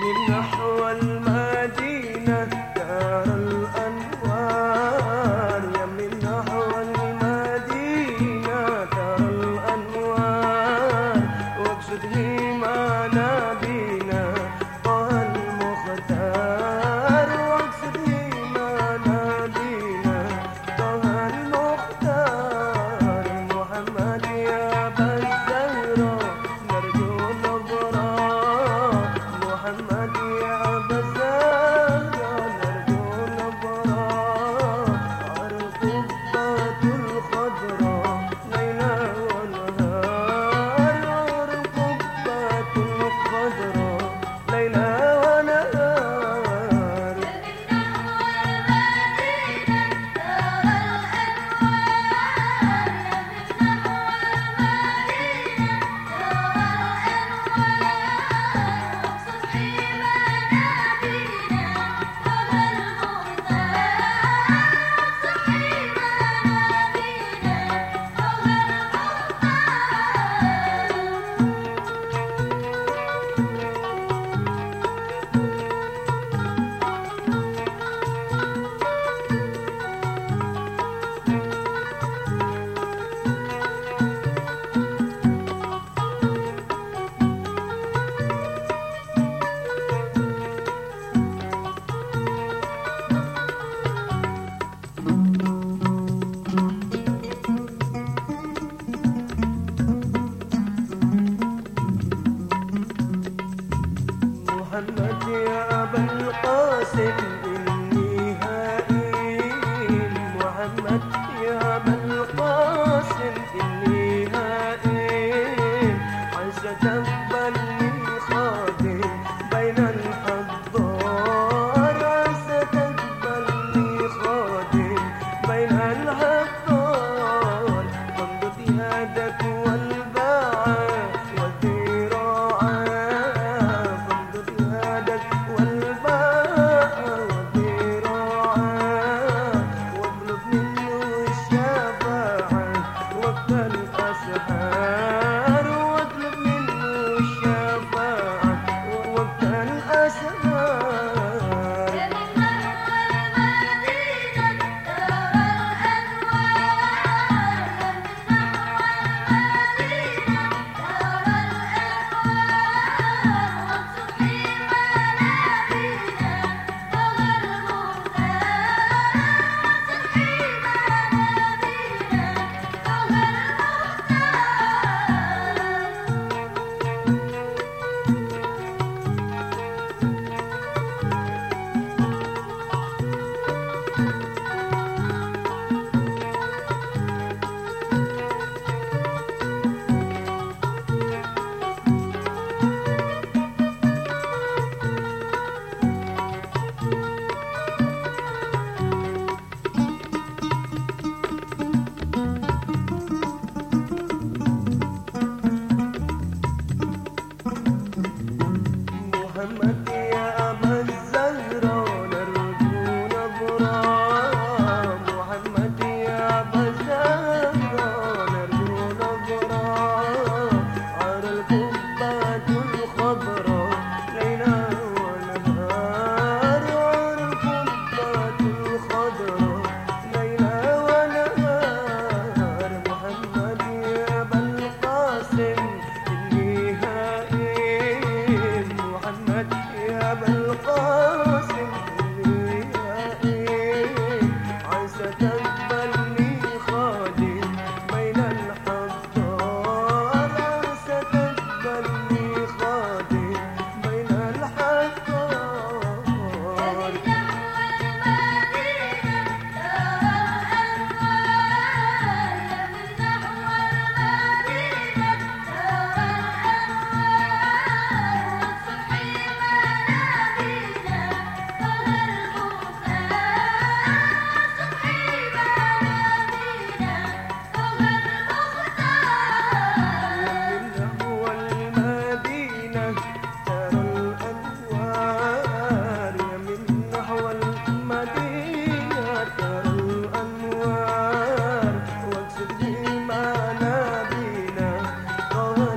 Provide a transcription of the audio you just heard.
me now. Layla. محمد يا أبا القاسم Well. Oh.